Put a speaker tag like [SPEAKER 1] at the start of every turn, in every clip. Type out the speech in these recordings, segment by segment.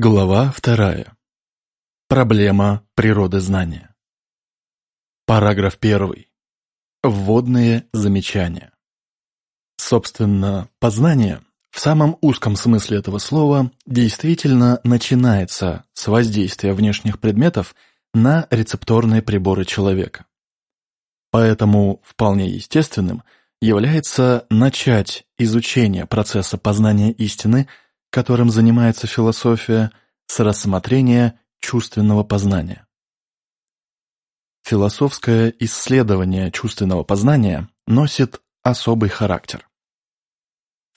[SPEAKER 1] Глава вторая. Проблема природы знания. Параграф первый. Вводные замечания. Собственно, познание в самом узком смысле этого слова действительно начинается с воздействия внешних предметов на рецепторные приборы человека. Поэтому вполне естественным является начать изучение процесса познания истины – которым занимается философия, с рассмотрения чувственного познания. Философское исследование чувственного познания носит особый характер.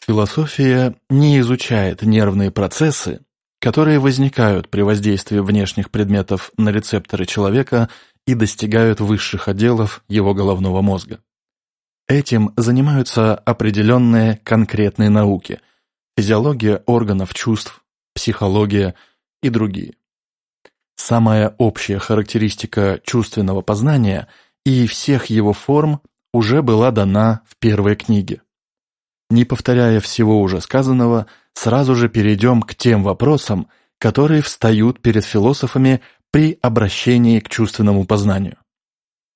[SPEAKER 1] Философия не изучает нервные процессы, которые возникают при воздействии внешних предметов на рецепторы человека и достигают высших отделов его головного мозга. Этим занимаются определенные конкретные науки – физиология органов чувств, психология и другие. Самая общая характеристика чувственного познания и всех его форм уже была дана в первой книге. Не повторяя всего уже сказанного, сразу же перейдем к тем вопросам, которые встают перед философами при обращении к чувственному познанию.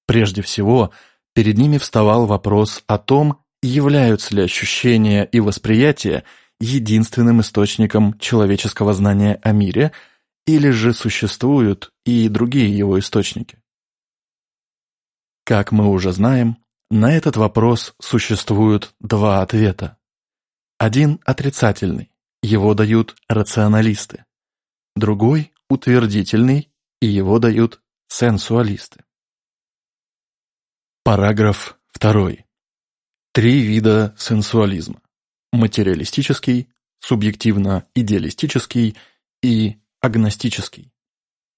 [SPEAKER 1] Прежде всего, перед ними вставал вопрос о том, являются ли ощущения и восприятие единственным источником человеческого знания о мире, или же существуют и другие его источники? Как мы уже знаем, на этот вопрос существуют два ответа. Один отрицательный, его дают рационалисты. Другой утвердительный, и его дают сенсуалисты. Параграф 2. Три вида сенсуализма материалистический, субъективно-идеалистический и агностический,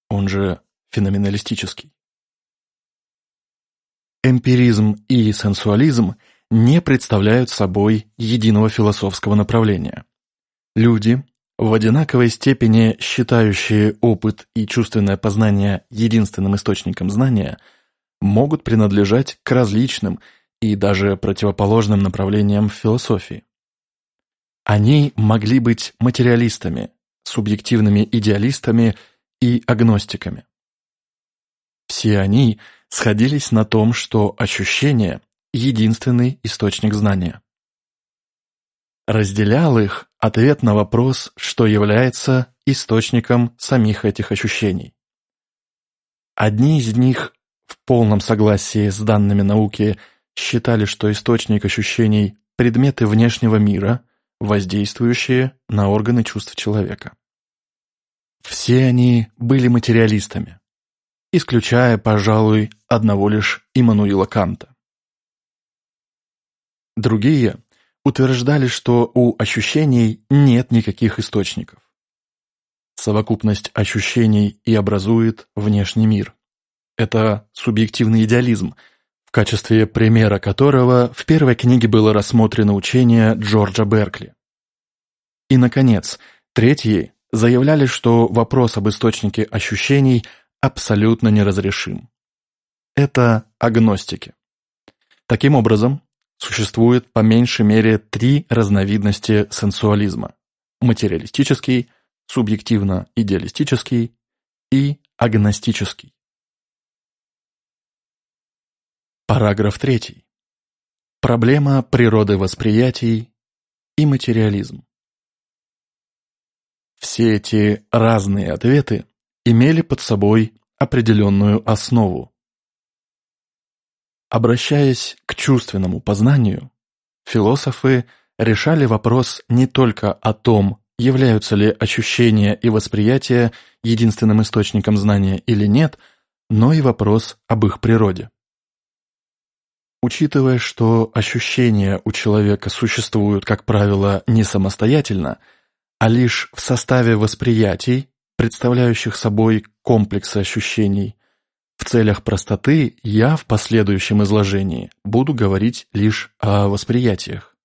[SPEAKER 1] он же феноменалистический. Эмпиризм и сенсуализм не представляют собой единого философского направления. Люди, в одинаковой степени считающие опыт и чувственное познание единственным источником знания, могут принадлежать к различным и даже противоположным направлениям философии. Они могли быть материалистами, субъективными идеалистами и агностиками. Все они сходились на том, что ощущение – единственный источник знания. Разделял их ответ на вопрос, что является источником самих этих ощущений. Одни из них в полном согласии с данными науки считали, что источник ощущений – предметы внешнего мира, воздействующие на органы чувств человека. Все они были материалистами, исключая, пожалуй, одного лишь Иммануила Канта. Другие утверждали, что у ощущений нет никаких источников. Совокупность ощущений и образует внешний мир. Это субъективный идеализм – качестве примера которого в первой книге было рассмотрено учение Джорджа Беркли. И, наконец, третьи заявляли, что вопрос об источнике ощущений абсолютно неразрешим. Это агностики. Таким образом, существует по меньшей мере три разновидности сенсуализма – материалистический, субъективно-идеалистический и агностический. Параграф 3. Проблема природы восприятий и материализм. Все эти разные ответы имели под собой определенную основу. Обращаясь к чувственному познанию, философы решали вопрос не только о том, являются ли ощущения и восприятия единственным источником знания или нет, но и вопрос об их природе. Учитывая, что ощущения у человека существуют, как правило, не самостоятельно, а лишь в составе восприятий, представляющих собой комплексы ощущений, в целях простоты я в последующем изложении буду говорить лишь о восприятиях.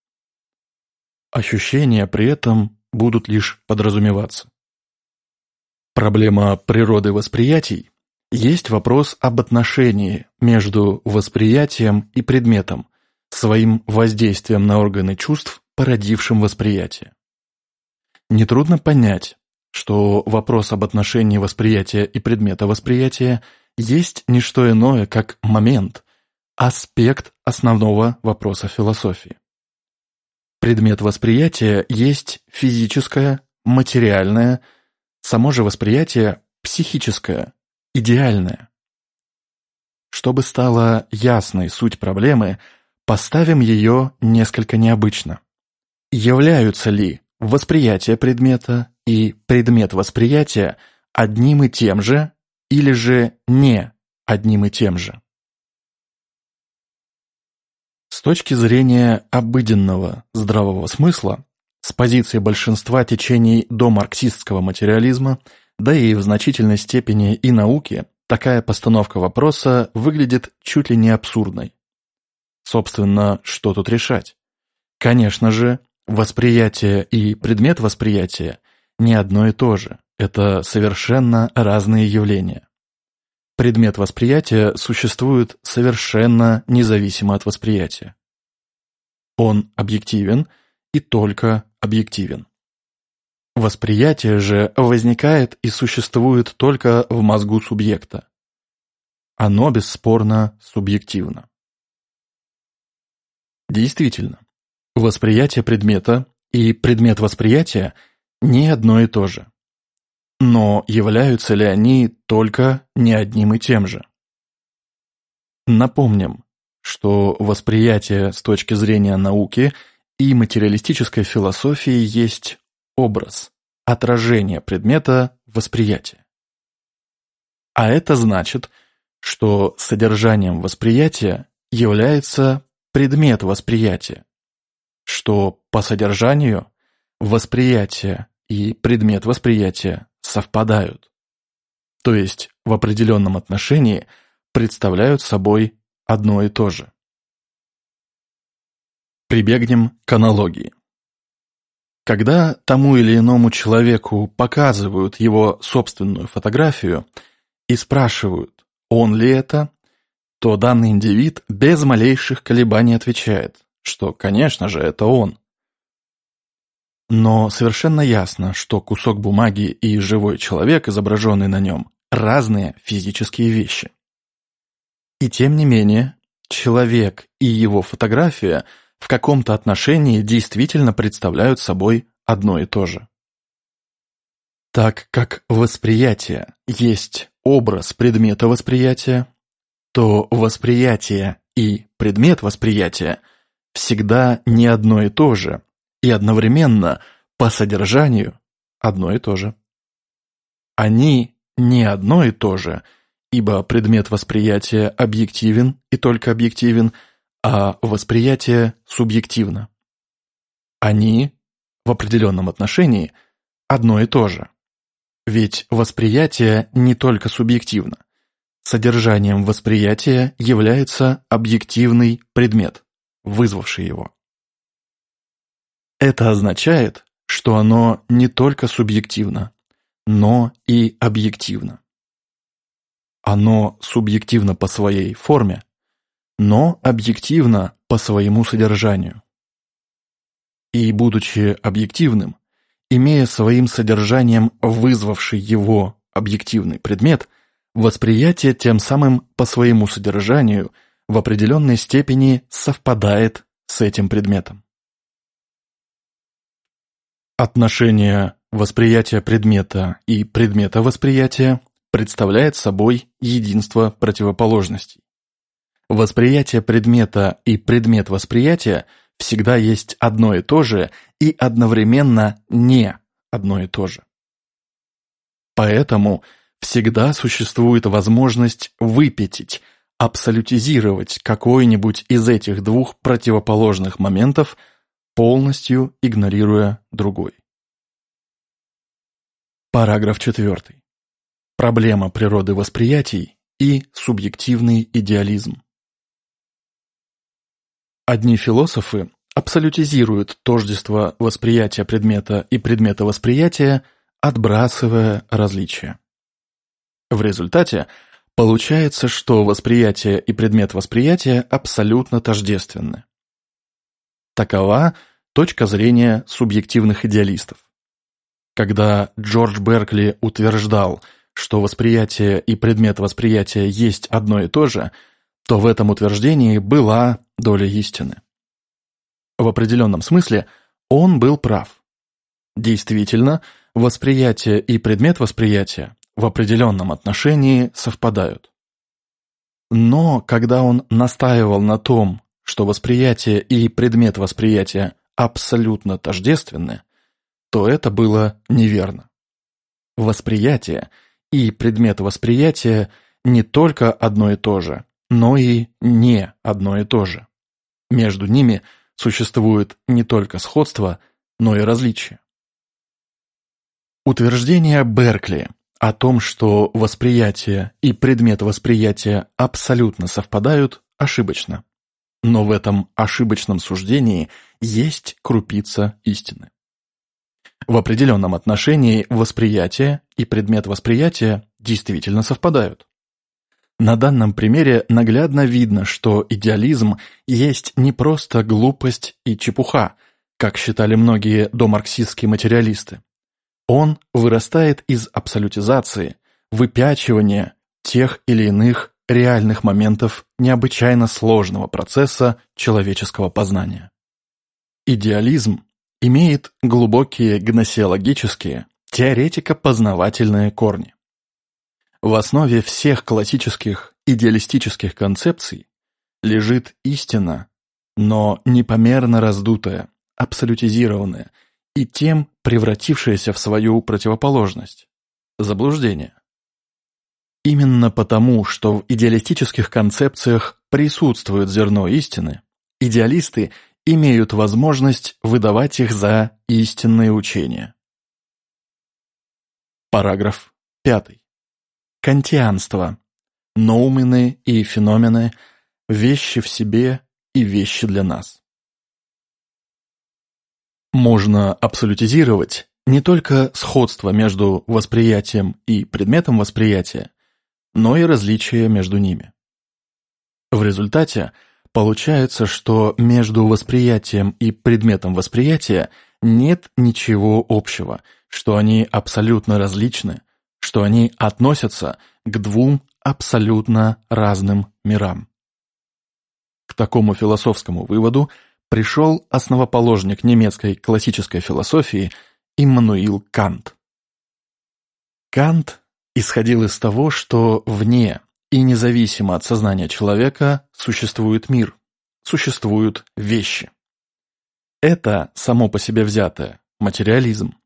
[SPEAKER 1] Ощущения при этом будут лишь подразумеваться. Проблема природы восприятий есть вопрос об отношении между восприятием и предметом, своим воздействием на органы чувств, породившим восприятие. Нетрудно понять, что вопрос об отношении восприятия и предмета восприятия есть не что иное, как момент, аспект основного вопроса философии. Предмет восприятия есть физическое, материальное, само же восприятие психическое, идеальное. Чтобы стала ясной суть проблемы, поставим ее несколько необычно. Являются ли восприятие предмета и предмет восприятия одним и тем же или же не одним и тем же? С точки зрения обыденного здравого смысла, с позиции большинства течений до марксистского материализма, да и в значительной степени и науки, такая постановка вопроса выглядит чуть ли не абсурдной. Собственно, что тут решать? Конечно же, восприятие и предмет восприятия не одно и то же. Это совершенно разные явления. Предмет восприятия существует совершенно независимо от восприятия. Он объективен и только объективен. Восприятие же возникает и существует только в мозгу субъекта. Оно бесспорно субъективно. Действительно, восприятие предмета и предмет восприятия не одно и то же. Но являются ли они только не одним и тем же? Напомним, что восприятие с точки зрения науки и материалистической философии есть образ, отражение предмета восприятия. А это значит, что содержанием восприятия является предмет восприятия, что по содержанию восприятие и предмет восприятия совпадают, то есть в определенном отношении представляют собой одно и то же. Прибегнем к аналогии. Когда тому или иному человеку показывают его собственную фотографию и спрашивают, он ли это, то данный индивид без малейших колебаний отвечает, что, конечно же, это он. Но совершенно ясно, что кусок бумаги и живой человек, изображенный на нем, разные физические вещи. И тем не менее, человек и его фотография в каком-то отношении действительно представляют собой одно и то же. Так как восприятие есть образ предмета восприятия, то восприятие и предмет восприятия всегда не одно и то же, и одновременно по содержанию одно и то же. Они не одно и то же, ибо предмет восприятия объективен и только объективен, а восприятие субъективно. Они в определенном отношении одно и то же. Ведь восприятие не только субъективно – Содержанием восприятия является объективный предмет, вызвавший его. Это означает, что оно не только субъективно, но и объективно. Оно субъективно по своей форме, но объективно по своему содержанию. И, будучи объективным, имея своим содержанием вызвавший его объективный предмет – Восприятие тем самым по своему содержанию в определенной степени совпадает с этим предметом. Отношение восприятия предмета и предмета восприятия представляет собой единство противоположностей. Восприятие предмета и предмет восприятия всегда есть одно и то же и одновременно не одно и то же. Поэтому – всегда существует возможность выпятить, абсолютизировать какой-нибудь из этих двух противоположных моментов, полностью игнорируя другой. Параграф 4. Проблема природы восприятий и субъективный идеализм. Одни философы абсолютизируют тождество восприятия предмета и предмета восприятия, отбрасывая различия. В результате получается, что восприятие и предмет восприятия абсолютно тождественны. Такова точка зрения субъективных идеалистов. Когда Джордж Беркли утверждал, что восприятие и предмет восприятия есть одно и то же, то в этом утверждении была доля истины. В определенном смысле он был прав. Действительно, восприятие и предмет восприятия в определенном отношении совпадают. Но когда он настаивал на том, что восприятие и предмет восприятия абсолютно тождественны, то это было неверно. Восприятие и предмет восприятия не только одно и то же, но и не одно и то же. Между ними существует не только сходство, но и различие. Утверждение Беркли о том, что восприятие и предмет восприятия абсолютно совпадают, ошибочно. Но в этом ошибочном суждении есть крупица истины. В определенном отношении восприятие и предмет восприятия действительно совпадают. На данном примере наглядно видно, что идеализм есть не просто глупость и чепуха, как считали многие домарксистские материалисты. Он вырастает из абсолютизации, выпячивания тех или иных реальных моментов необычайно сложного процесса человеческого познания. Идеализм имеет глубокие гносеологические, теоретико-познавательные корни. В основе всех классических идеалистических концепций лежит истина, но непомерно раздутая, абсолютизированная и тем превратившаяся в свою противоположность – заблуждение. Именно потому, что в идеалистических концепциях присутствует зерно истины, идеалисты имеют возможность выдавать их за истинные учения. Параграф 5. Кантианство. Ноумены и феномены – вещи в себе и вещи для нас. Можно абсолютизировать не только сходство между восприятием и предметом восприятия, но и различия между ними. В результате – Получается, что между восприятием и предметом восприятия нет ничего общего, что они абсолютно различны, что они относятся к двум абсолютно разным мирам. К такому философскому выводу пришел основоположник немецкой классической философии Иммануил Кант. Кант исходил из того, что вне и независимо от сознания человека существует мир, существуют вещи. Это само по себе взятое материализм.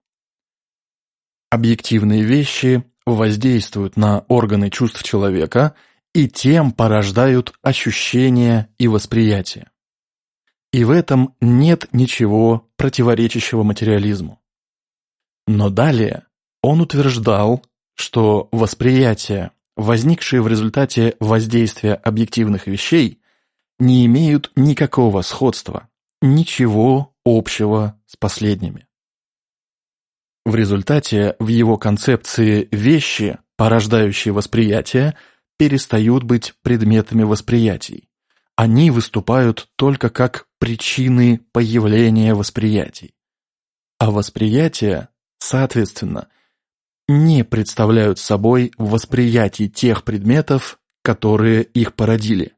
[SPEAKER 1] Объективные вещи воздействуют на органы чувств человека и тем порождают ощущения и восприятие. И в этом нет ничего противоречащего материализму. Но далее он утверждал, что восприятие возникшие в результате воздействия объективных вещей, не имеют никакого сходства, ничего общего с последними. В результате в его концепции вещи, порождающие восприятие, перестают быть предметами восприятий. Они выступают только как причины появления восприятий. А восприятия, соответственно, не представляют собой восприятие тех предметов, которые их породили.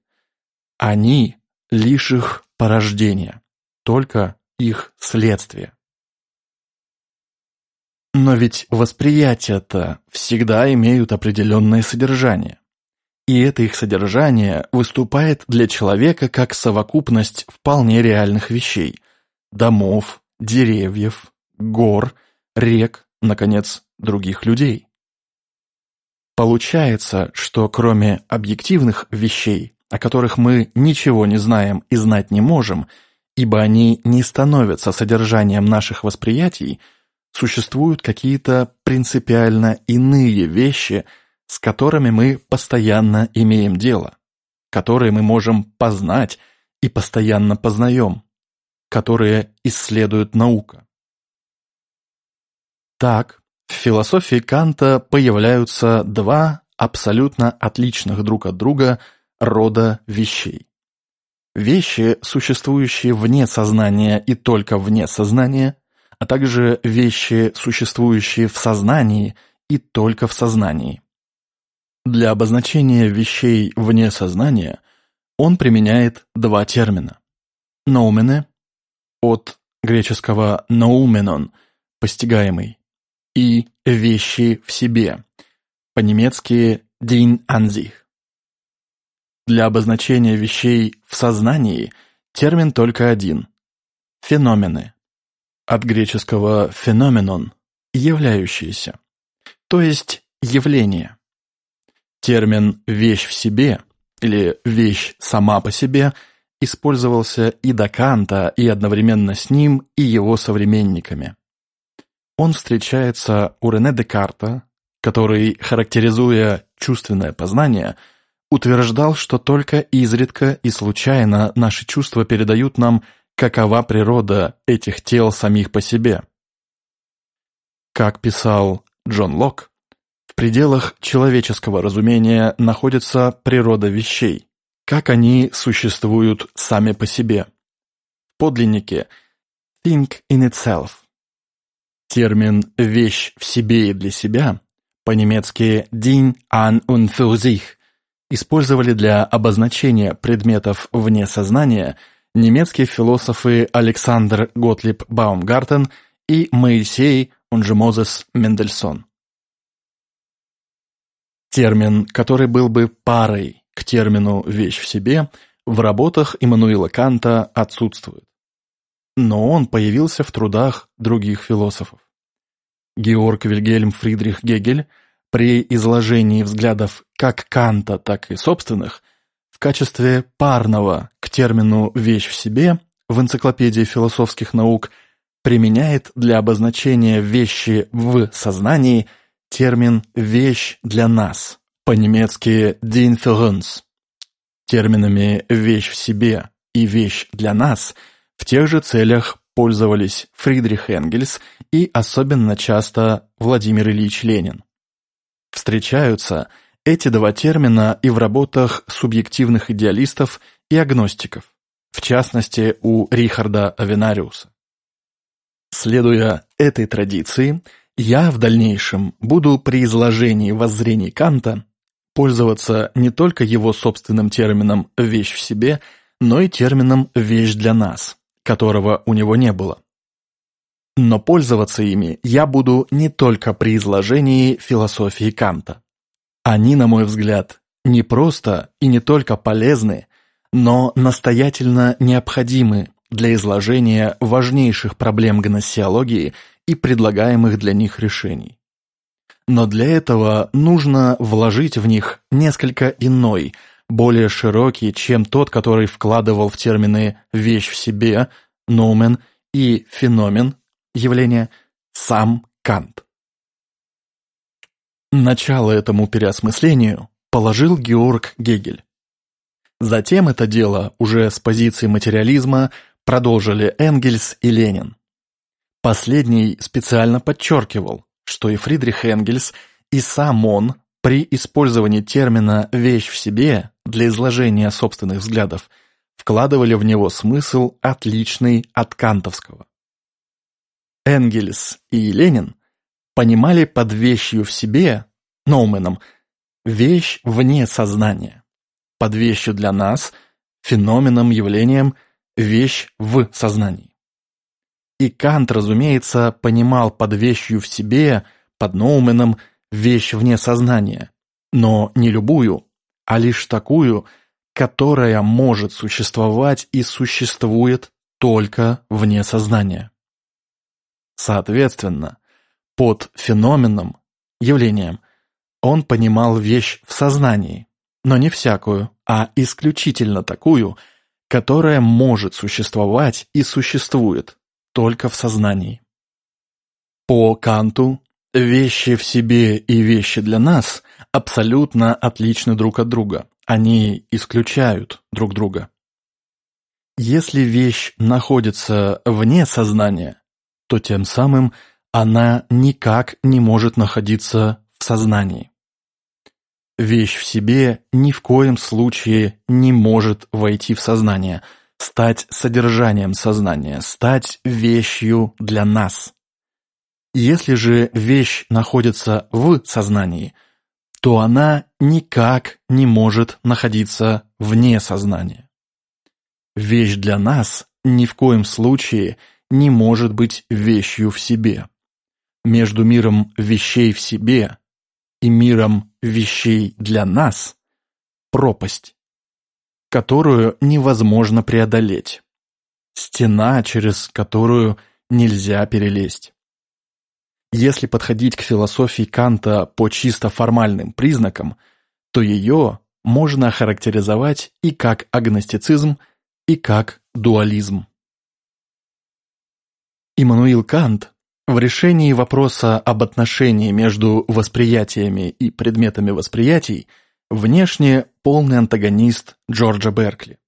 [SPEAKER 1] Они – лишь их порождение, только их следствие. Но ведь восприятия-то всегда имеют определенное содержание. И это их содержание выступает для человека как совокупность вполне реальных вещей – домов, деревьев, гор, рек, наконец, других людей. Получается, что кроме объективных вещей, о которых мы ничего не знаем и знать не можем, ибо они не становятся содержанием наших восприятий, существуют какие-то принципиально иные вещи, с которыми мы постоянно имеем дело, которые мы можем познать и постоянно познаем, которые исследует наука. Так, в философии Канта появляются два абсолютно отличных друг от друга рода вещей. Вещи, существующие вне сознания и только вне сознания, а также вещи, существующие в сознании и только в сознании. Для обозначения вещей вне сознания он применяет два термина. «Ноумене» от греческого «ноуменон» – постигаемый, и «вещи в себе» по-немецки «дин анзих». Для обозначения вещей в сознании термин только один – феномены. От греческого «феноменон» – являющиеся, то есть явление. Термин «вещь в себе» или «вещь сама по себе» использовался и до Канта, и одновременно с ним, и его современниками. Он встречается у Рене Декарта, который, характеризуя чувственное познание, утверждал, что только изредка и случайно наши чувства передают нам, какова природа этих тел самих по себе. Как писал Джон Лок, в пределах человеческого разумения находится природа вещей, как они существуют сами по себе. В подлиннике «think in itself» термин «вещь в себе и для себя» по-немецки «Ding an und für sich» использовали для обозначения предметов вне сознания немецкие философы Александр Готлиб Баумгартен и Моисей, он же Мозес Мендельсон. Термин, который был бы парой к термину «вещь в себе», в работах Иммануила Канта отсутствует. Но он появился в трудах других философов. Георг Вильгельм Фридрих Гегель при изложении взглядов как Канта, так и собственных в качестве парного к термину «вещь в себе» в энциклопедии философских наук применяет для обозначения вещи в сознании термин «вещь для нас», по-немецки «din für uns». Терминами «вещь в себе» и «вещь для нас» в тех же целях пользовались Фридрих Энгельс и особенно часто Владимир Ильич Ленин. Встречаются эти два термина и в работах субъективных идеалистов и агностиков, в частности у Рихарда Авенариуса. Следуя этой традиции, я в дальнейшем буду при изложении воззрений Канта пользоваться не только его собственным термином «вещь в себе», но и термином «вещь для нас», которого у него не было. Но пользоваться ими я буду не только при изложении философии Канта. Они, на мой взгляд, не просто и не только полезны, но настоятельно необходимы для изложения важнейших проблем гносеологии и предлагаемых для них решений. Но для этого нужно вложить в них несколько иной, более широкий, чем тот, который вкладывал в термины «вещь в себе», «номен» и «феномен» явление сам Кант. Начало этому переосмыслению положил Георг Гегель. Затем это дело уже с позиции материализма продолжили Энгельс и Ленин. Последний специально подчеркивал, что и Фридрих Энгельс, и сам он при использовании термина «вещь в себе» для изложения собственных взглядов вкладывали в него смысл отличный от кантовского. Энгельс и Ленин понимали под вещью в себе, ноуменом, вещь вне сознания, под вещью для нас, феноменом, явлением, вещь в сознании. И Кант, разумеется, понимал под вещью в себе, под ноуменом, вещь вне сознания, но не любую, а лишь такую, которая может существовать и существует только вне сознания. Соответственно, под феноменом, явлением, он понимал вещь в сознании, но не всякую, а исключительно такую, которая может существовать и существует только в сознании. По Канту вещи в себе и вещи для нас абсолютно отличны друг от друга, они исключают друг друга. Если вещь находится вне сознания, то тем самым она никак не может находиться в сознании. Вещь в себе ни в коем случае не может войти в сознание, стать содержанием сознания, стать вещью для нас. Если же вещь находится в сознании, то она никак не может находиться вне сознания. Вещь для нас ни в коем случае не может быть вещью в себе. Между миром вещей в себе и миром вещей для нас пропасть, которую невозможно преодолеть, стена, через которую нельзя перелезть. Если подходить к философии Канта по чисто формальным признакам, то ее можно охарактеризовать и как агностицизм, и как дуализм. Иммануил Кант в решении вопроса об отношении между восприятиями и предметами восприятий внешне полный антагонист Джорджа Беркли.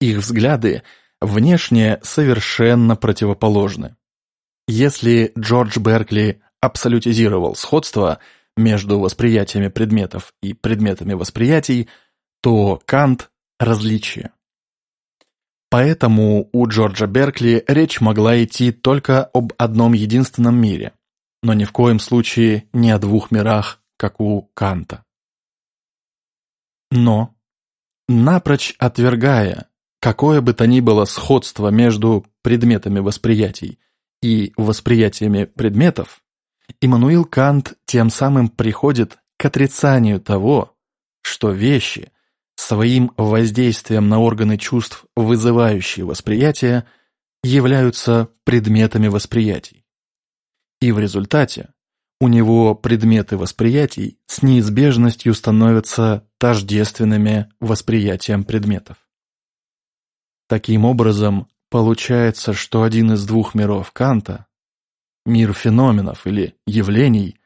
[SPEAKER 1] Их взгляды внешне совершенно противоположны. Если Джордж Беркли абсолютизировал сходство между восприятиями предметов и предметами восприятий, то Кант – различие. Поэтому у Джорджа Беркли речь могла идти только об одном единственном мире, но ни в коем случае не о двух мирах, как у Канта. Но, напрочь отвергая какое бы то ни было сходство между предметами восприятий и восприятиями предметов, Иммануил Кант тем самым приходит к отрицанию того, что вещи, своим воздействием на органы чувств, вызывающие восприятие, являются предметами восприятий. И в результате у него предметы восприятий с неизбежностью становятся тождественными восприятием предметов. Таким образом, получается, что один из двух миров Канта, мир феноменов или явлений,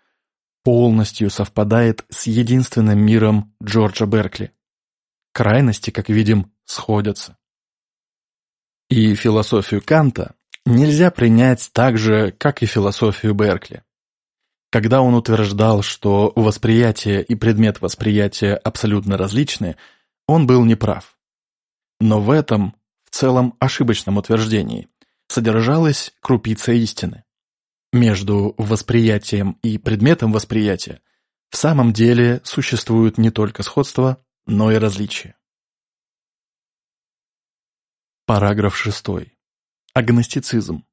[SPEAKER 1] полностью совпадает с единственным миром Джорджа Беркли крайности, как видим, сходятся. И философию Канта нельзя принять так же, как и философию Беркли. Когда он утверждал, что восприятие и предмет восприятия абсолютно различны, он был неправ. Но в этом, в целом ошибочном утверждении, содержалась крупица истины. Между восприятием и предметом восприятия в самом деле существует не только сходство, но и различия. Параграф 6. Агностицизм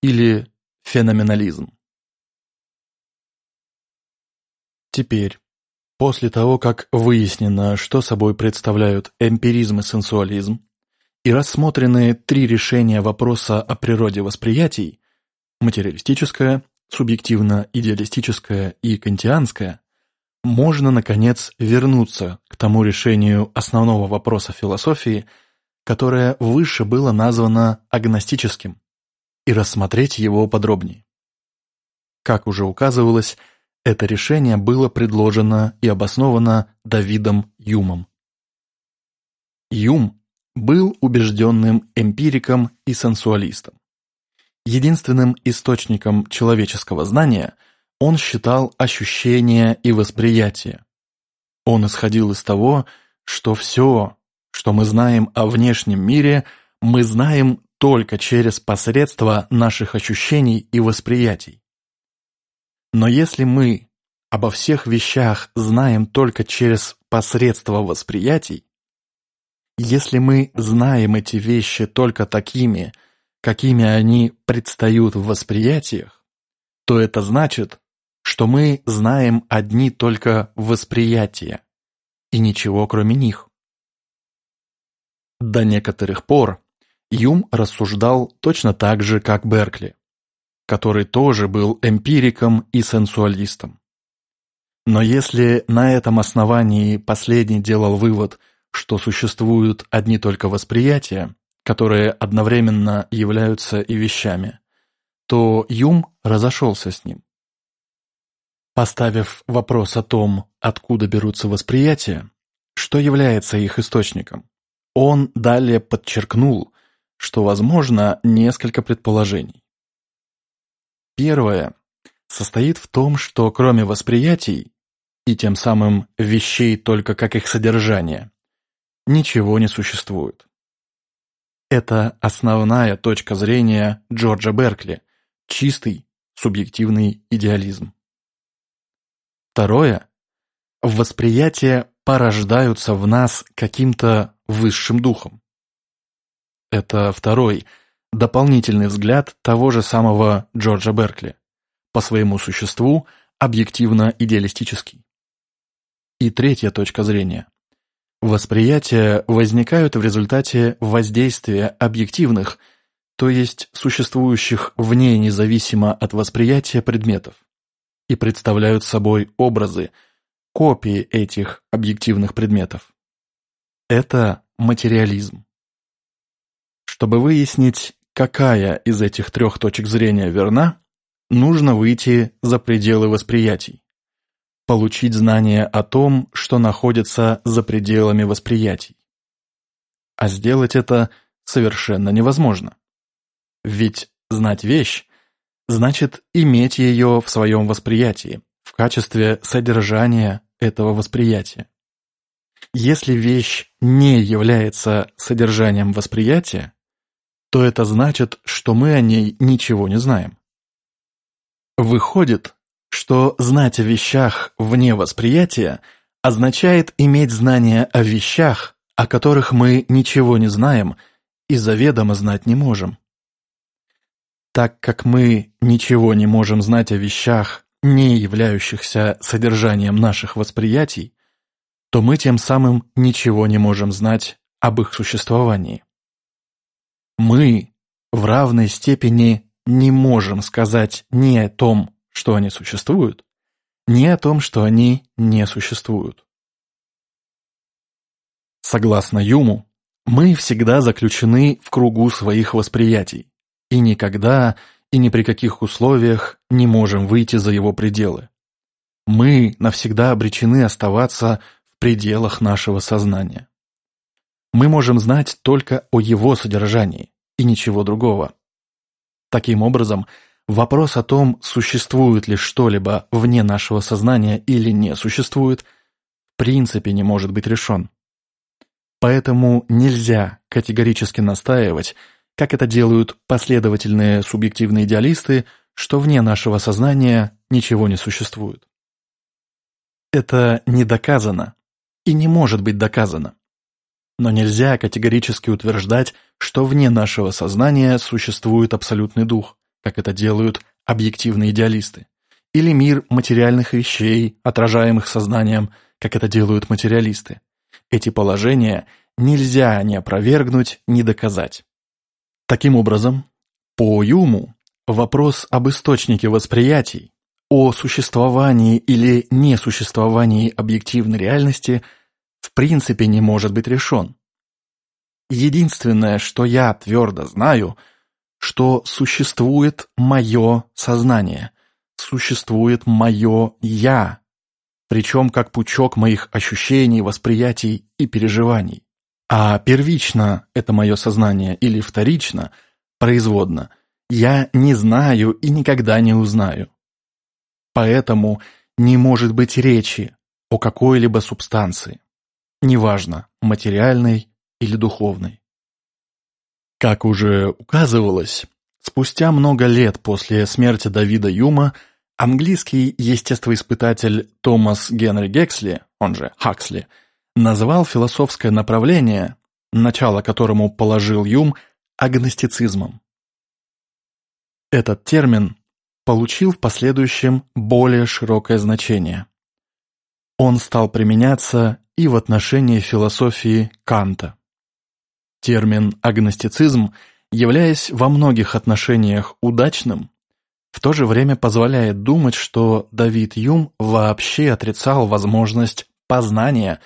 [SPEAKER 1] или феноменализм. Теперь, после того, как выяснено, что собой представляют эмпиризм и сенсуализм, и рассмотрены три решения вопроса о природе восприятий – материалистическое, субъективно-идеалистическое и кантианское, можно, наконец, вернуться к тому решению основного вопроса философии, которое выше было названо агностическим, и рассмотреть его подробнее. Как уже указывалось, это решение было предложено и обосновано Давидом Юмом. Юм был убежденным эмпириком и сенсуалистом. Единственным источником человеческого знания – он считал ощущения и восприятие. Он исходил из того, что все, что мы знаем о внешнем мире, мы знаем только через посредство наших ощущений и восприятий. Но если мы обо всех вещах знаем только через посредство восприятий, если мы знаем эти вещи только такими, какими они предстают в восприятиях, то это значит, что мы знаем одни только восприятия, и ничего кроме них. До некоторых пор Юм рассуждал точно так же, как Беркли, который тоже был эмпириком и сенсуалистом. Но если на этом основании последний делал вывод, что существуют одни только восприятия, которые одновременно являются и вещами, то Юм разошелся с ним. Поставив вопрос о том, откуда берутся восприятия, что является их источником, он далее подчеркнул, что возможно несколько предположений. Первое состоит в том, что кроме восприятий, и тем самым вещей только как их содержание, ничего не существует. Это основная точка зрения Джорджа Беркли, чистый субъективный идеализм. Второе. Восприятия порождаются в нас каким-то высшим духом. Это второй, дополнительный взгляд того же самого Джорджа Беркли, по своему существу объективно-идеалистический. И третья точка зрения. Восприятия возникают в результате воздействия объективных, то есть существующих вне независимо от восприятия предметов, и представляют собой образы, копии этих объективных предметов. Это материализм. Чтобы выяснить, какая из этих трех точек зрения верна, нужно выйти за пределы восприятий, получить знание о том, что находится за пределами восприятий. А сделать это совершенно невозможно. Ведь знать вещь значит иметь ее в своем восприятии, в качестве содержания этого восприятия. Если вещь не является содержанием восприятия, то это значит, что мы о ней ничего не знаем. Выходит, что знать о вещах вне восприятия означает иметь знания о вещах, о которых мы ничего не знаем и заведомо знать не можем. Так как мы ничего не можем знать о вещах, не являющихся содержанием наших восприятий, то мы тем самым ничего не можем знать об их существовании. Мы в равной степени не можем сказать ни о том, что они существуют, ни о том, что они не существуют. Согласно Юму, мы всегда заключены в кругу своих восприятий и никогда и ни при каких условиях не можем выйти за его пределы. Мы навсегда обречены оставаться в пределах нашего сознания мы можем знать только о его содержании и ничего другого. Таким образом, вопрос о том, существует ли что-либо вне нашего сознания или не существует, в принципе не может быть решен. Поэтому нельзя категорически настаивать, как это делают последовательные субъективные идеалисты, что вне нашего сознания ничего не существует. Это не доказано и не может быть доказано. Но нельзя категорически утверждать, что вне нашего сознания существует абсолютный дух, как это делают объективные идеалисты, или мир материальных вещей, отражаемых сознанием, как это делают материалисты. Эти положения нельзя ни опровергнуть, ни доказать. Таким образом, по Юму вопрос об источнике восприятий, о существовании или несуществовании объективной реальности – в принципе не может быть решен. Единственное, что я твердо знаю, что существует мое сознание, существует мое «я», причем как пучок моих ощущений, восприятий и переживаний. А первично это мое сознание или вторично, производно, я не знаю и никогда не узнаю. Поэтому не может быть речи о какой-либо субстанции неважно, материальной или духовной. Как уже указывалось, спустя много лет после смерти Давида Юма английский естествоиспытатель Томас Генри Гексли, он же Хаксли, назвал философское направление, начало которому положил Юм, агностицизмом. Этот термин получил в последующем более широкое значение. Он стал применяться и в отношении философии Канта. Термин «агностицизм», являясь во многих отношениях удачным, в то же время позволяет думать, что Давид Юм вообще отрицал возможность познания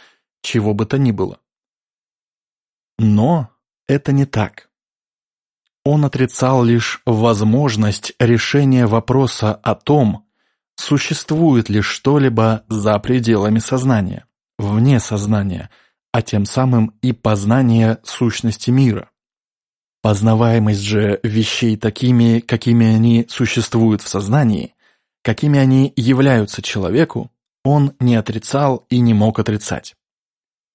[SPEAKER 1] чего бы то ни было. Но это не так. Он отрицал лишь возможность решения вопроса о том, существует ли что-либо за пределами сознания вне сознания, а тем самым и познание сущности мира. Познаваемость же вещей такими, какими они существуют в сознании, какими они являются человеку, он не отрицал и не мог отрицать.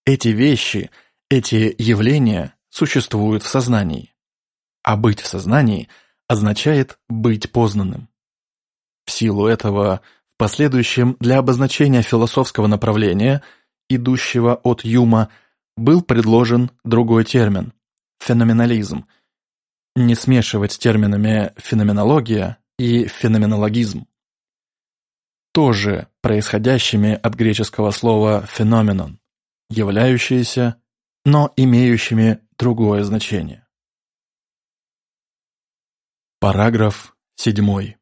[SPEAKER 1] Эти вещи, эти явления существует в сознании, а быть в сознании означает быть познанным. В силу этого, в последующем для обозначения философского направления, идущего от Юма, был предложен другой термин – феноменализм. Не смешивать с терминами феноменология и феноменологизм. Тоже происходящими от греческого слова «феноменон», являющиеся, но имеющими другое значение. Параграф 7.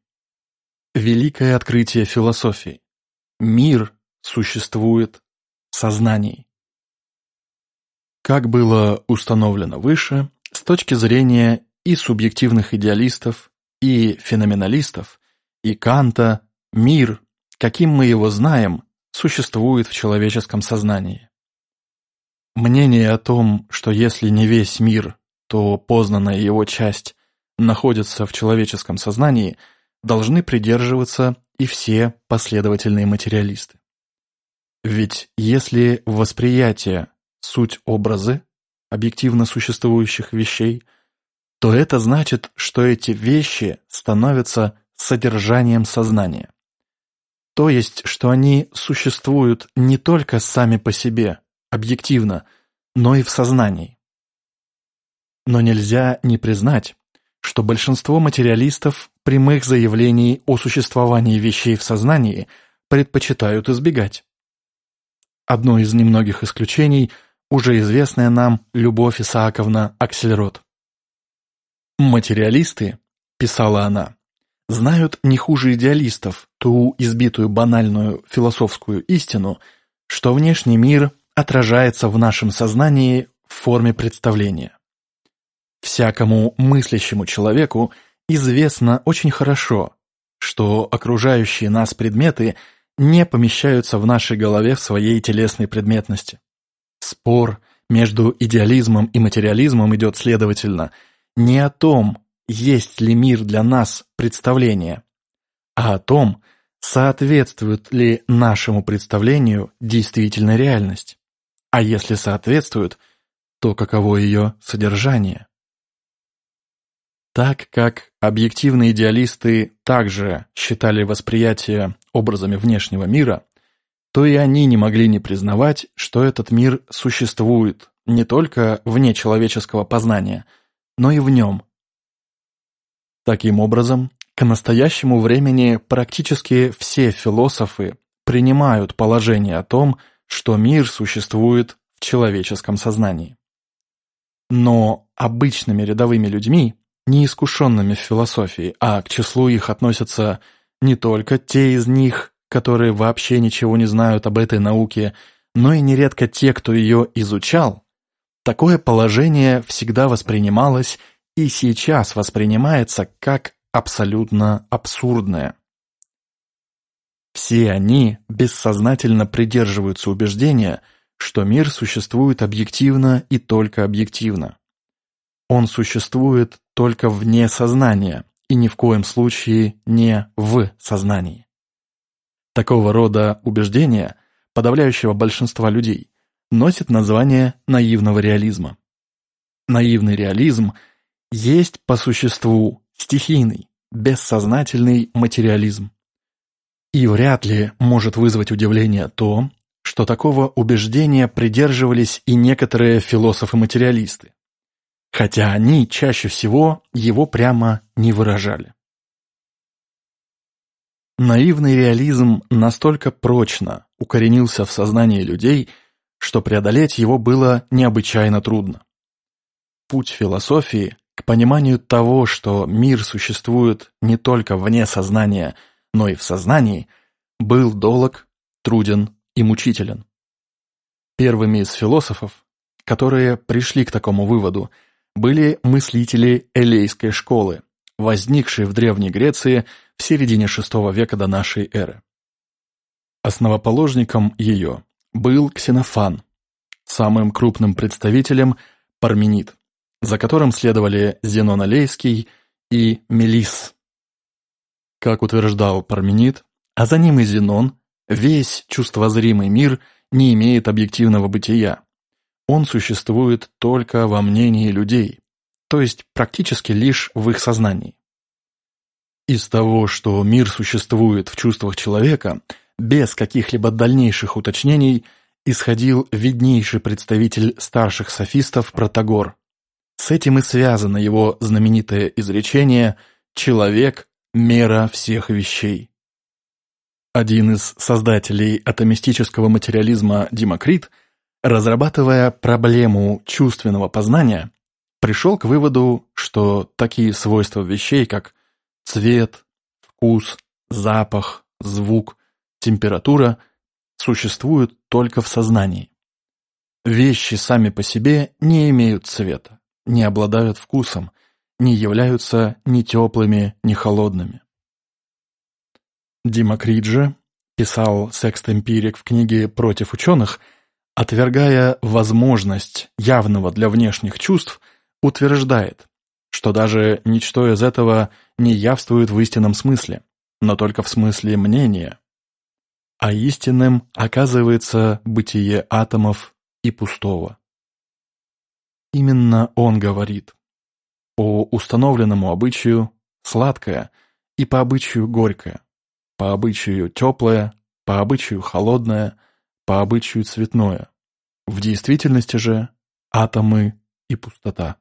[SPEAKER 1] Великое открытие философии. Мир существует в сознании. Как было установлено выше, с точки зрения и субъективных идеалистов, и феноменалистов, и Канта, мир, каким мы его знаем, существует в человеческом сознании. Мнение о том, что если не весь мир, то познанная его часть находится в человеческом сознании, должны придерживаться и все последовательные материалисты. Ведь если восприятие – суть образы объективно существующих вещей, то это значит, что эти вещи становятся содержанием сознания. То есть, что они существуют не только сами по себе, объективно, но и в сознании. Но нельзя не признать, что большинство материалистов прямых заявлений о существовании вещей в сознании предпочитают избегать. Одно из немногих исключений – уже известная нам Любовь Исааковна Аксельрод. «Материалисты», – писала она, – «знают не хуже идеалистов ту избитую банальную философскую истину, что внешний мир отражается в нашем сознании в форме представления. Всякому мыслящему человеку известно очень хорошо, что окружающие нас предметы не помещаются в нашей голове в своей телесной предметности. Спор между идеализмом и материализмом идет, следовательно, не о том, есть ли мир для нас представление, а о том, соответствует ли нашему представлению действительно реальность. А если соответствует, то каково ее содержание? Так как объективные идеалисты также считали восприятие образами внешнего мира, то и они не могли не признавать, что этот мир существует не только вне человеческого познания, но и в нем. Таким образом, к настоящему времени практически все философы принимают положение о том, что мир существует в человеческом сознании. Но обычными рядовыми людьми неискушенными в философии, а к числу их относятся не только те из них, которые вообще ничего не знают об этой науке, но и нередко те, кто ее изучал, такое положение всегда воспринималось и сейчас воспринимается как абсолютно абсурдное. Все они бессознательно придерживаются убеждения, что мир существует объективно и только объективно. Он существует только вне сознания и ни в коем случае не в сознании. Такого рода убеждения подавляющего большинства людей носит название наивного реализма. Наивный реализм есть по существу стихийный, бессознательный материализм. И вряд ли может вызвать удивление то, что такого убеждения придерживались и некоторые философы-материалисты хотя они чаще всего его прямо не выражали. Наивный реализм настолько прочно укоренился в сознании людей, что преодолеть его было необычайно трудно. Путь философии к пониманию того, что мир существует не только вне сознания, но и в сознании, был долг, труден и мучителен. Первыми из философов, которые пришли к такому выводу – были мыслители Элейской школы, возникшие в Древней Греции в середине VI века до нашей эры. Основоположником ее был Ксенофан, самым крупным представителем Парменид, за которым следовали Зенон Алейский и Мелис. Как утверждал Парменид, а за ним и Зенон, весь чувствозримый мир не имеет объективного бытия, он существует только во мнении людей, то есть практически лишь в их сознании. Из того, что мир существует в чувствах человека, без каких-либо дальнейших уточнений, исходил виднейший представитель старших софистов Протагор. С этим и связано его знаменитое изречение «человек – мера всех вещей». Один из создателей атомистического материализма Демокрит, разрабатывая проблему чувственного познания, пришел к выводу, что такие свойства вещей, как цвет, вкус, запах, звук, температура существуют только в сознании. Вещи сами по себе не имеют цвета, не обладают вкусом, не являются ни теплыми, ни холодными. Демокрит же, писал секст-эмпирик в книге «Против ученых», отвергая возможность явного для внешних чувств, утверждает, что даже ничто из этого не явствует в истинном смысле, но только в смысле мнения. А истинным оказывается бытие атомов и пустого. Именно он говорит. По установленному обычаю сладкое и по обычаю горькое по обычаю теплое, по обычаю холодное, по обычаю цветное. В действительности же атомы и пустота.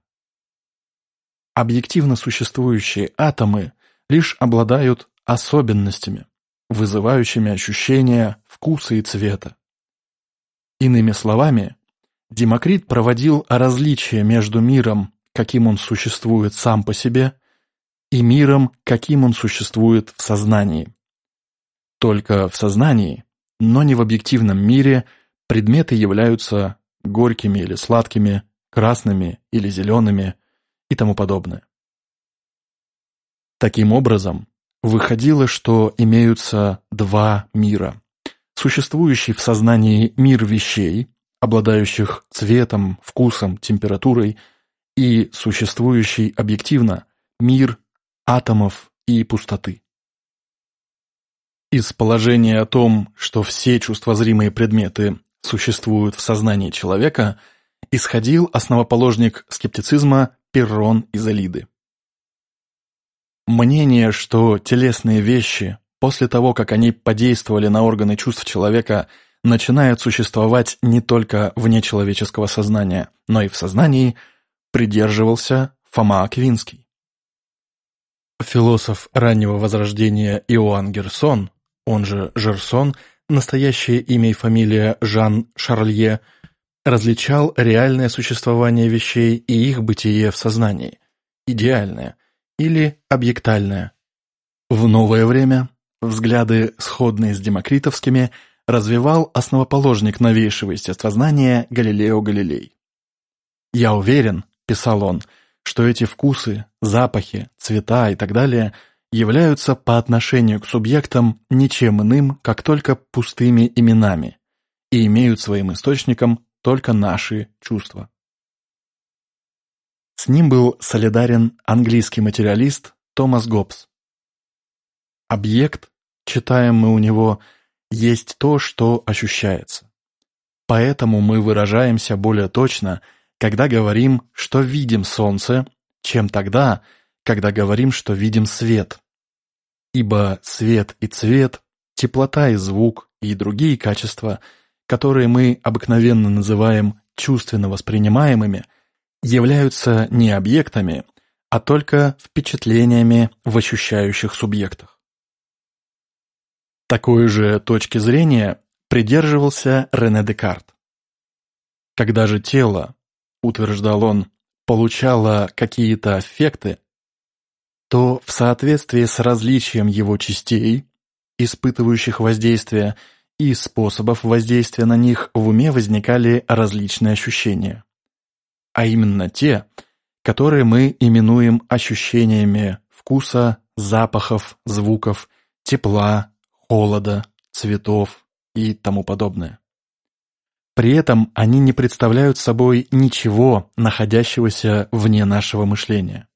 [SPEAKER 1] Объективно существующие атомы лишь обладают особенностями, вызывающими ощущения вкуса и цвета. Иными словами, Демокрит проводил различие между миром, каким он существует сам по себе, и миром, каким он существует в сознании. Только в сознании, но не в объективном мире, предметы являются горькими или сладкими, красными или зелеными и тому подобное. Таким образом, выходило, что имеются два мира. Существующий в сознании мир вещей, обладающих цветом, вкусом, температурой, и существующий объективно мир атомов и пустоты. Из положения о том, что все чувствозримые предметы существуют в сознании человека, исходил основоположник скептицизма Перрон из Элиды. Мнение, что телесные вещи, после того, как они подействовали на органы чувств человека, начинают существовать не только вне человеческого сознания, но и в сознании, придерживался Фома Аквинский. Философ раннего возрождения Иоанн Герсон он же Жерсон, настоящее имя и фамилия Жан Шарлье, различал реальное существование вещей и их бытие в сознании, идеальное или объектальное. В новое время взгляды, сходные с демокритовскими, развивал основоположник новейшего естествознания Галилео Галилей. «Я уверен», – писал он, – «что эти вкусы, запахи, цвета и так далее – являются по отношению к субъектам ничем иным, как только пустыми именами, и имеют своим источником только наши чувства. С ним был солидарен английский материалист Томас Гоббс. Объект, читаем мы у него, есть то, что ощущается. Поэтому мы выражаемся более точно, когда говорим, что видим солнце, чем тогда, когда говорим, что видим свет. Ибо свет и цвет, теплота и звук и другие качества, которые мы обыкновенно называем чувственно воспринимаемыми, являются не объектами, а только впечатлениями в ощущающих субъектах. Такой же точки зрения придерживался Рене Декарт. Когда же тело, утверждал он, получало какие-то аффекты, то в соответствии с различием его частей, испытывающих воздействие, и способов воздействия на них в уме возникали различные ощущения. А именно те, которые мы именуем ощущениями вкуса, запахов, звуков, тепла, холода, цветов и тому подобное. При этом они не представляют собой ничего, находящегося вне нашего мышления.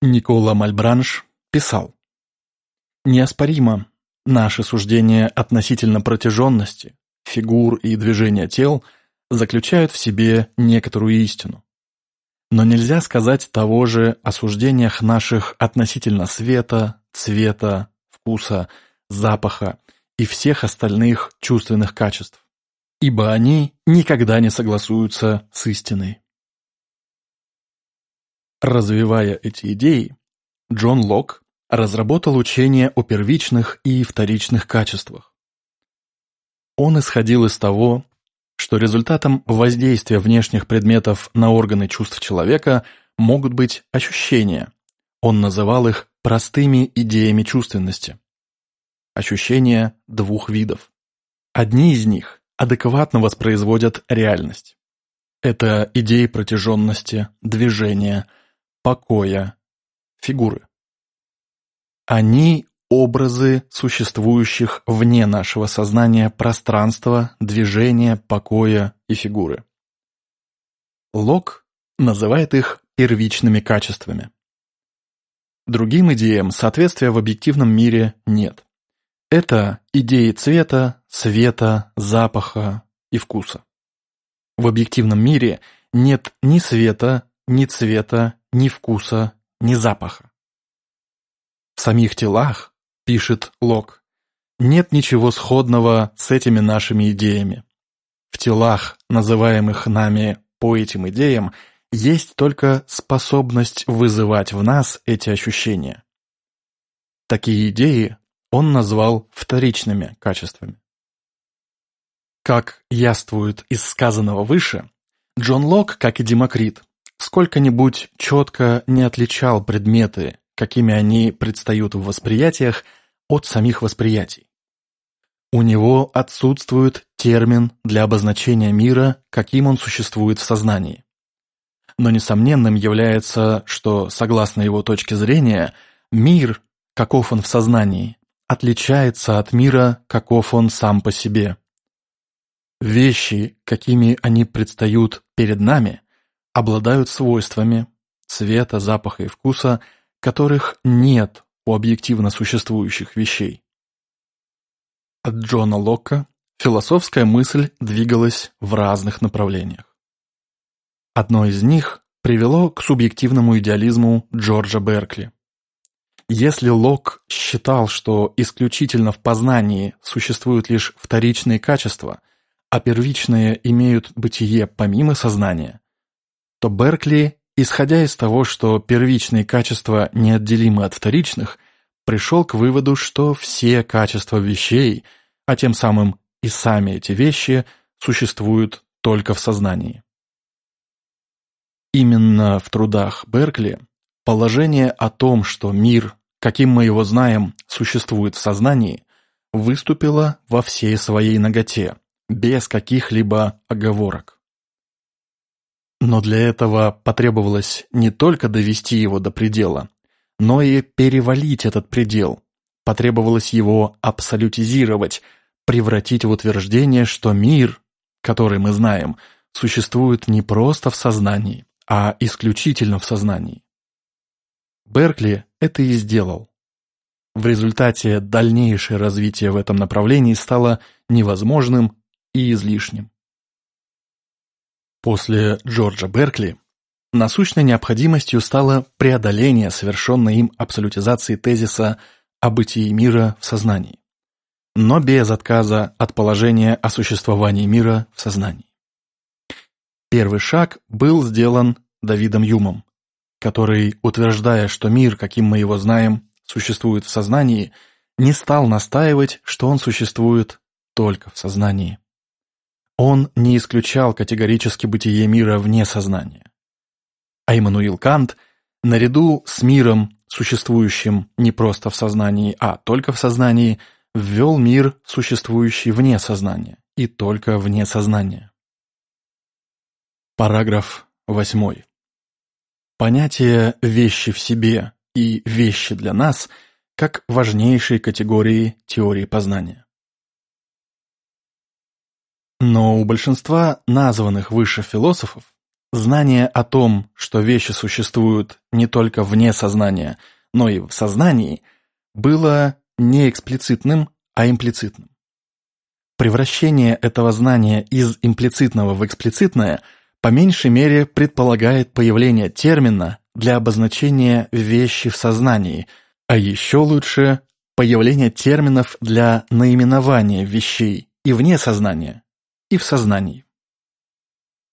[SPEAKER 1] Никола Мальбранш писал «Неоспоримо, наше суждение относительно протяженности, фигур и движения тел заключают в себе некоторую истину. Но нельзя сказать того же о суждениях наших относительно света, цвета, вкуса, запаха и всех остальных чувственных качеств, ибо они никогда не согласуются с истиной. Развивая эти идеи, Джон Лок разработал учение о первичных и вторичных качествах. Он исходил из того, что результатом воздействия внешних предметов на органы чувств человека могут быть ощущения. Он называл их простыми идеями чувственности. Ощущения двух видов. Одни из них адекватно воспроизводят реальность. Это идеи протяженности, движения, покоя, фигуры. Они – образы существующих вне нашего сознания пространства, движения, покоя и фигуры. Лок называет их первичными качествами. Другим идеям соответствия в объективном мире нет. Это идеи цвета, света, запаха и вкуса. В объективном мире нет ни света, ни цвета, ни вкуса, ни запаха. В самих телах, пишет Лок, нет ничего сходного с этими нашими идеями. В телах, называемых нами по этим идеям, есть только способность вызывать в нас эти ощущения. Такие идеи он назвал вторичными качествами. Как яствует из сказанного выше, Джон Лок, как и Демокрит, сколько-нибудь четко не отличал предметы, какими они предстают в восприятиях, от самих восприятий. У него отсутствует термин для обозначения мира, каким он существует в сознании. Но несомненным является, что, согласно его точке зрения, мир, каков он в сознании, отличается от мира, каков он сам по себе. Вещи, какими они предстают перед нами, обладают свойствами цвета, запаха и вкуса, которых нет у объективно существующих вещей. От Джона Локка философская мысль двигалась в разных направлениях. Одно из них привело к субъективному идеализму Джорджа Беркли. Если Лок считал, что исключительно в познании существуют лишь вторичные качества, а первичные имеют бытие помимо сознания, то Беркли, исходя из того, что первичные качества неотделимы от вторичных, пришел к выводу, что все качества вещей, а тем самым и сами эти вещи, существуют только в сознании. Именно в трудах Беркли положение о том, что мир, каким мы его знаем, существует в сознании, выступило во всей своей ноготе, без каких-либо оговорок. Но для этого потребовалось не только довести его до предела, но и перевалить этот предел. Потребовалось его абсолютизировать, превратить в утверждение, что мир, который мы знаем, существует не просто в сознании, а исключительно в сознании. Беркли это и сделал. В результате дальнейшее развитие в этом направлении стало невозможным и излишним. После Джорджа Беркли насущной необходимостью стало преодоление совершенной им абсолютизации тезиса о бытии мира в сознании, но без отказа от положения о существовании мира в сознании. Первый шаг был сделан Давидом Юмом, который, утверждая, что мир, каким мы его знаем, существует в сознании, не стал настаивать, что он существует только в сознании. Он не исключал категорически бытие мира вне сознания. А Иммануил Кант, наряду с миром, существующим не просто в сознании, а только в сознании, ввел мир, существующий вне сознания, и только вне сознания. Параграф 8. Понятие «вещи в себе» и «вещи для нас» как важнейшие категории теории познания. Но у большинства названных выше философов знание о том, что вещи существуют не только вне сознания, но и в сознании, было не эксплицитным, а имплицитным. Превращение этого знания из имплицитного в эксплицитное по меньшей мере предполагает появление термина для обозначения вещи в сознании, а еще лучше появление терминов для наименования вещей и вне сознания, и в сознании.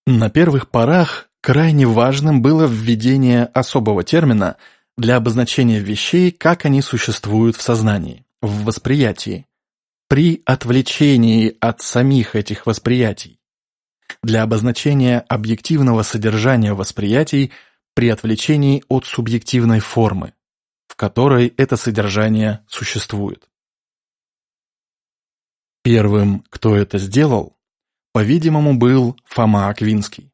[SPEAKER 1] На первых порах крайне важным было введение особого термина для обозначения вещей, как они существуют в сознании, в восприятии, при отвлечении от самих этих восприятий, для обозначения объективного содержания восприятий при отвлечении от субъективной формы, в которой это содержание существует. Первым, кто это сделал, по-видимому, был Фома Аквинский.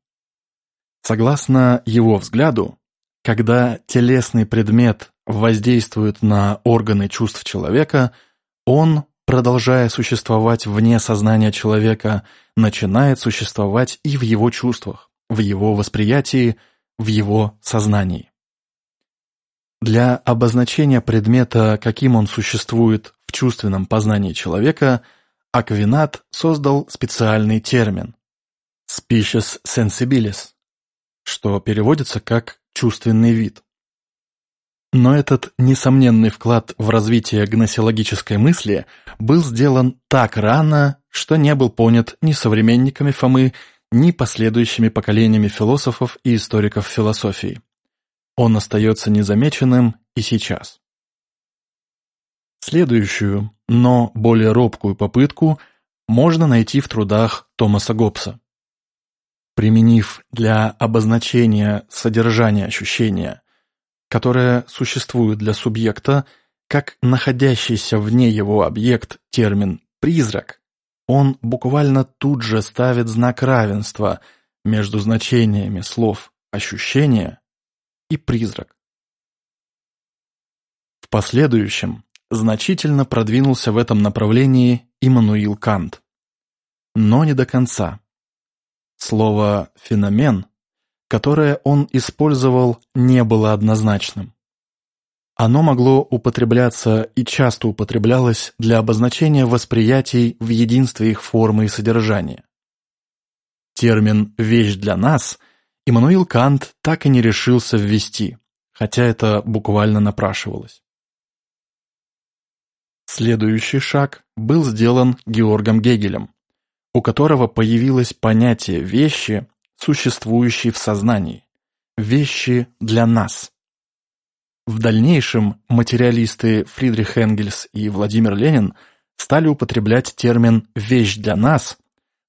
[SPEAKER 1] Согласно его взгляду, когда телесный предмет воздействует на органы чувств человека, он продолжая существовать вне сознания человека, начинает существовать и в его чувствах, в его восприятии, в его сознании. Для обозначения предмета, каким он существует в чувственном познании человека, Аквинат создал специальный термин «species sensibilis», что переводится как «чувственный вид». Но этот несомненный вклад в развитие гносеологической мысли был сделан так рано, что не был понят ни современниками Фомы, ни последующими поколениями философов и историков философии. Он остается незамеченным и сейчас. Следующую, но более робкую попытку можно найти в трудах Томаса Гоббса. Применив для обозначения содержания ощущения которое существует для субъекта, как находящийся вне его объект термин «призрак», он буквально тут же ставит знак равенства между значениями слов «ощущение» и «призрак». В последующем значительно продвинулся в этом направлении Иммануил Кант. Но не до конца. Слово «феномен» которое он использовал, не было однозначным. Оно могло употребляться и часто употреблялось для обозначения восприятий в единстве их формы и содержания. Термин «вещь для нас» Иммануил Кант так и не решился ввести, хотя это буквально напрашивалось. Следующий шаг был сделан Георгом Гегелем, у которого появилось понятие «вещи» существующие в сознании, вещи для нас. В дальнейшем материалисты Фридрих Энгельс и Владимир Ленин стали употреблять термин «вещь для нас»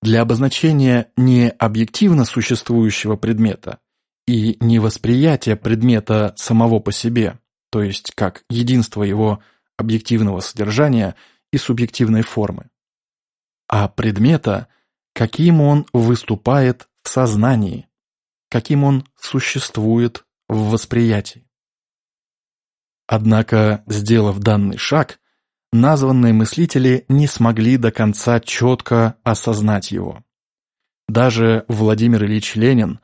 [SPEAKER 1] для обозначения не объективно существующего предмета и не восприятия предмета самого по себе, то есть как единство его объективного содержания и субъективной формы, а предмета, каким он выступает сознании, каким он существует в восприятии. Однако, сделав данный шаг, названные мыслители не смогли до конца четко осознать его. Даже Владимир Ильич Ленин,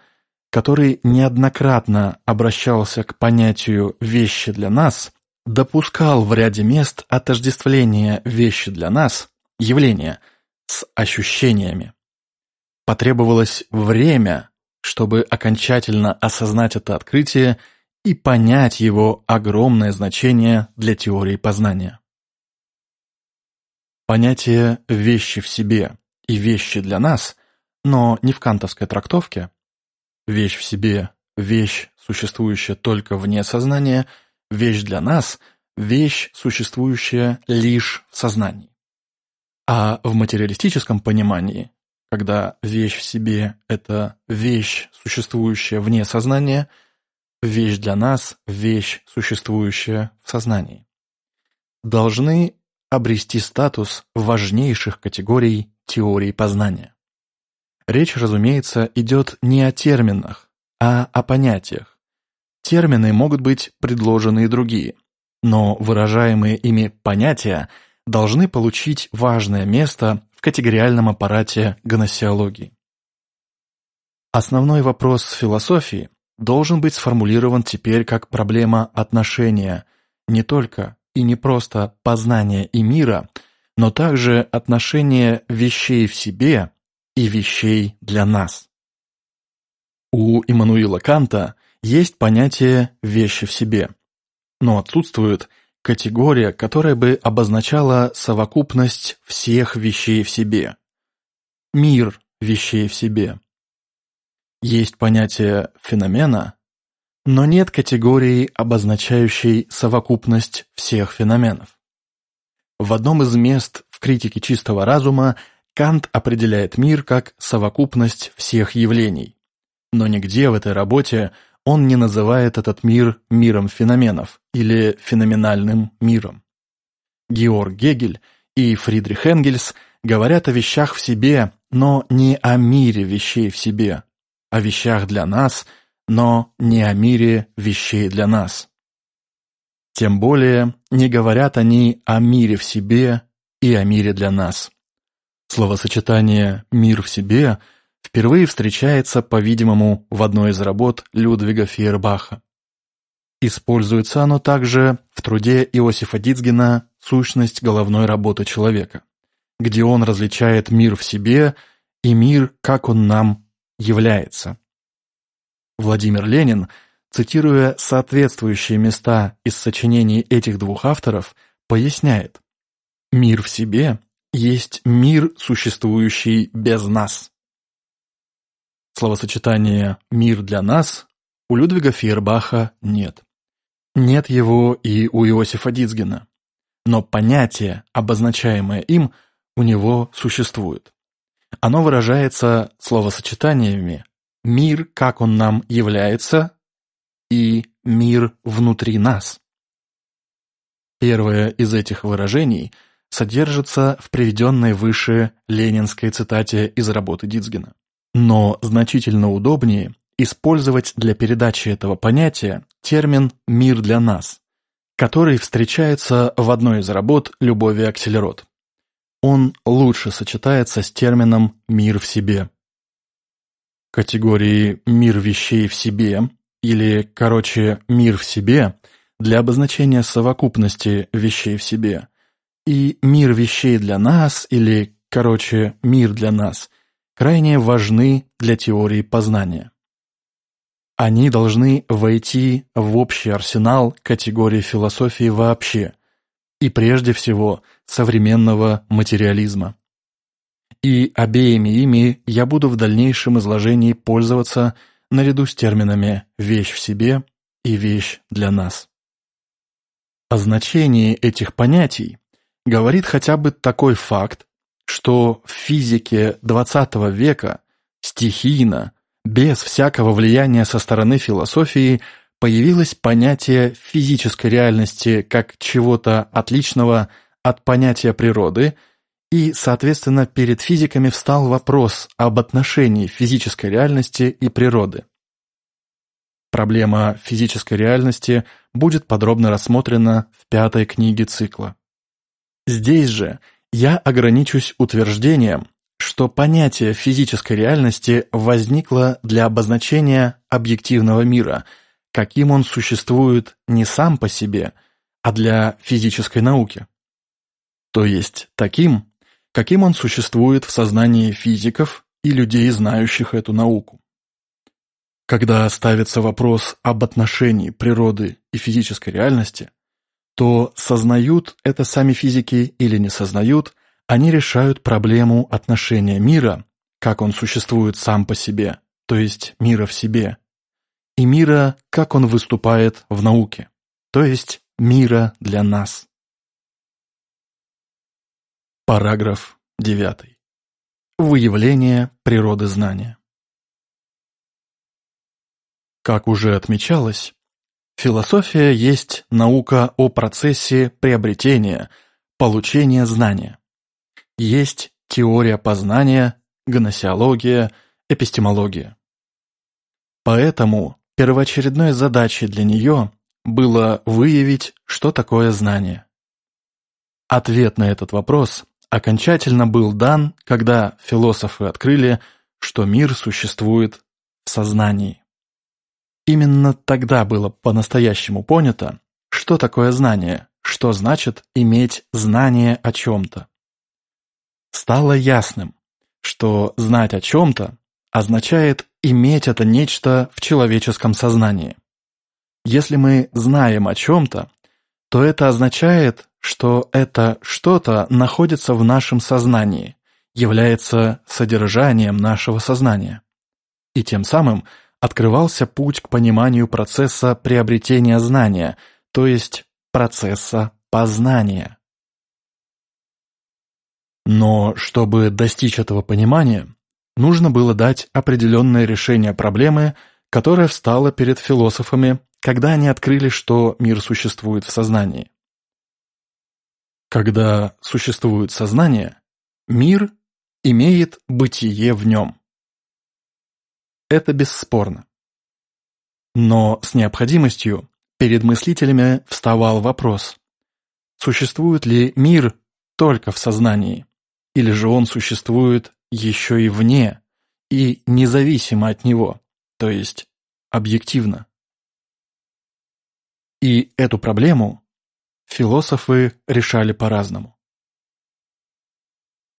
[SPEAKER 1] который неоднократно обращался к понятию «вещи для нас», допускал в ряде мест отождествление «вещи для нас» явления с ощущениями. Потребовалось время, чтобы окончательно осознать это открытие и понять его огромное значение для теории познания. Понятие «вещи в себе» и «вещи для нас», но не в кантовской трактовке, «вещь в себе» — вещь, существующая только вне сознания, «вещь для нас» — вещь, существующая лишь в сознании. А в материалистическом понимании когда вещь в себе – это вещь, существующая вне сознания, вещь для нас – вещь, существующая в сознании. Должны обрести статус важнейших категорий теории познания. Речь, разумеется, идет не о терминах, а о понятиях. Термины могут быть предложены и другие, но выражаемые ими понятия должны получить важное место категориальном аппарате гносеологии. Основной вопрос философии должен быть сформулирован теперь как проблема отношения не только и не просто познания и мира, но также отношение вещей в себе и вещей для нас. У Иммануила Канта есть понятие «вещи в себе», но отсутствует категория, которая бы обозначала совокупность всех вещей в себе. Мир вещей в себе. Есть понятие феномена, но нет категории, обозначающей совокупность всех феноменов. В одном из мест в критике чистого разума Кант определяет мир как совокупность всех явлений. Но нигде в этой работе он не называет этот мир миром феноменов или феноменальным миром. Георг Гегель и Фридрих Энгельс говорят о вещах в себе, но не о мире вещей в себе, о вещах для нас, но не о мире вещей для нас. Тем более не говорят они о мире в себе и о мире для нас. Словосочетание «мир в себе» впервые встречается, по-видимому, в одной из работ Людвига Фейербаха. Используется оно также в труде Иосифа Дицгена «Сущность головной работы человека», где он различает мир в себе и мир, как он нам является. Владимир Ленин, цитируя соответствующие места из сочинений этих двух авторов, поясняет «Мир в себе есть мир, существующий без нас». Словосочетание «мир для нас» у Людвига Фейербаха нет. Нет его и у Иосифа Дицгена. Но понятие, обозначаемое им, у него существует. Оно выражается словосочетаниями «мир, как он нам является» и «мир внутри нас». Первое из этих выражений содержится в приведенной выше ленинской цитате из работы Дицгена. Но значительно удобнее использовать для передачи этого понятия термин «мир для нас», который встречается в одной из работ Любови Акселерот. Он лучше сочетается с термином «мир в себе». Категории «мир вещей в себе» или, короче, «мир в себе» для обозначения совокупности вещей в себе и «мир вещей для нас» или, короче, «мир для нас» крайне важны для теории познания. Они должны войти в общий арсенал категории философии вообще и прежде всего современного материализма. И обеими ими я буду в дальнейшем изложении пользоваться наряду с терминами «вещь в себе» и «вещь для нас». О значении этих понятий говорит хотя бы такой факт, что в физике XX века стихийно, без всякого влияния со стороны философии, появилось понятие физической реальности как чего-то отличного от понятия природы, и, соответственно, перед физиками встал вопрос об отношении физической реальности и природы. Проблема физической реальности будет подробно рассмотрена в пятой книге цикла. Здесь же я ограничусь утверждением, что понятие физической реальности возникло для обозначения объективного мира, каким он существует не сам по себе, а для физической науки. То есть таким, каким он существует в сознании физиков и людей, знающих эту науку. Когда ставится вопрос об отношении природы и физической реальности – то сознают это сами физики или не сознают, они решают проблему отношения мира, как он существует сам по себе, то есть мира в себе, и мира, как он выступает в науке, то есть мира для нас. Параграф 9. Выявление природы знания. Как уже отмечалось, Философия есть наука о процессе приобретения, получения знания. Есть теория познания, гносеология, эпистемология. Поэтому первоочередной задачей для нее было выявить, что такое знание. Ответ на этот вопрос окончательно был дан, когда философы открыли, что мир существует в сознании. Именно тогда было по-настоящему понято, что такое знание, что значит иметь знание о чем-то. стало ясным, что знать о чем-то означает иметь это нечто в человеческом сознании. Если мы знаем о чем-то, то это означает, что это что-то находится в нашем сознании, является содержанием нашего сознания. И тем самым открывался путь к пониманию процесса приобретения знания, то есть процесса познания. Но чтобы достичь этого понимания, нужно было дать определенное решение проблемы, которая встала перед философами, когда они открыли, что мир существует в сознании. Когда существует сознание, мир имеет бытие в нем. Это бесспорно. Но с необходимостью перед мыслителями вставал вопрос, существует ли мир только в сознании, или же он существует еще и вне и независимо от него, то есть объективно. И эту проблему философы решали по-разному.